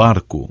barco.